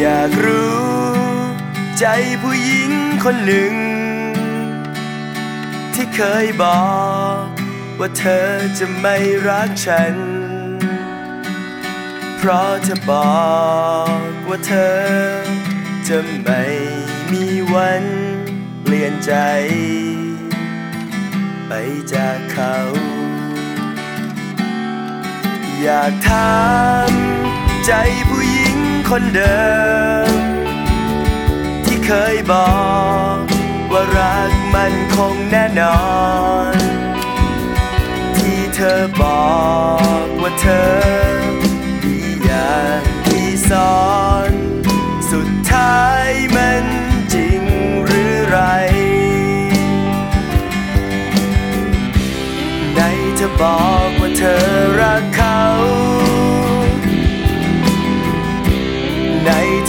อยากรู้ ใจผู้หญิงคนหนึ่ง ที่เคยบอก ว่าเธอจะไม่รักฉัน เพราะเธอบอกว่าเธอ จะไม่มีวันเปลี่ยนใจ ไปจากเขา อยากถามใจผู้หญิง คนเดิม ที่เคยบอก ว่ารักมันคงแน่นอน ที่เธอบอกว่าเธอ ดีอย่างที่สอน สุดท้ายมันจริงหรือไร ในเธอบอกว่าเธอรักเขา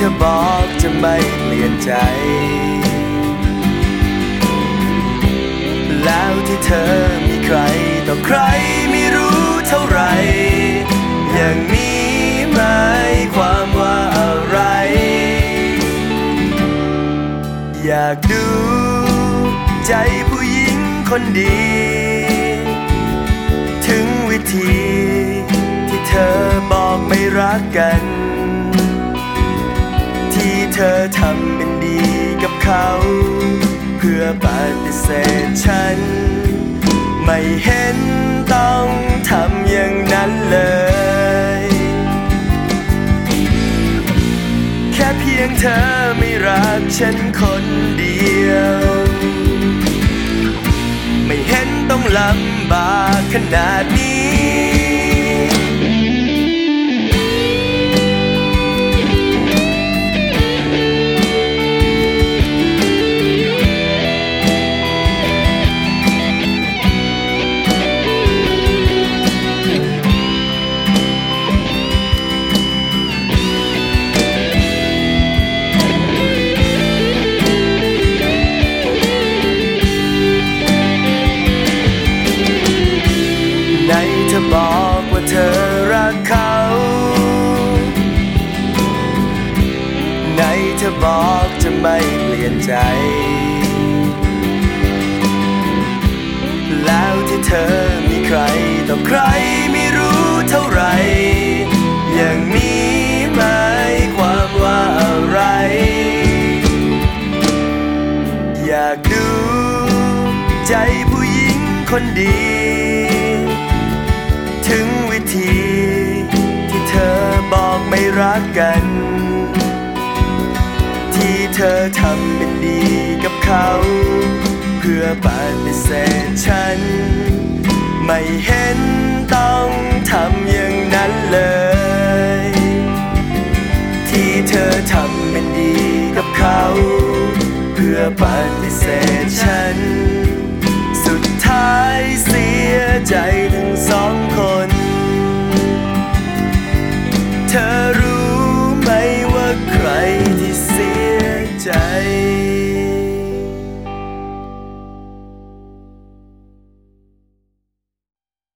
เธอบอกจะไม่เปลี่ยนใจ แล้วที่เธอมีใครต่อใครไม่รู้เท่าไหรอย่างนี้หมายความว่าอะไร อยากดูใจผู้หญิงคนดี ถึงวิธีที่เธอบอกไม่รักกัน ฏิเสธฉัน ไม่เห็นต้องทำอย่างนั้นเลย แค่เพียงเธอไม่รักฉันคนเดียว ไม่เห็นต้องลำบากขนาด เธอรักเขา ในเธอบอกจะไม่เปลี่ยนใจ แล้วที่เธอมีใครต่อใครไม่รู้เท่าไหรอย่างนี้หมายความว่าอะไร อยากดูใจผู้หญิงคนดี รักกัน ที่เธอทำเป็นดีกับเขา เพื่อปฏิเสธฉัน ไม่เห็นต้องทำอย่างนั้นเลย ที่เธอทำเป็นดีกับเขา เพื่อปฏิเสธฉัน สุดท้ายเสียใจ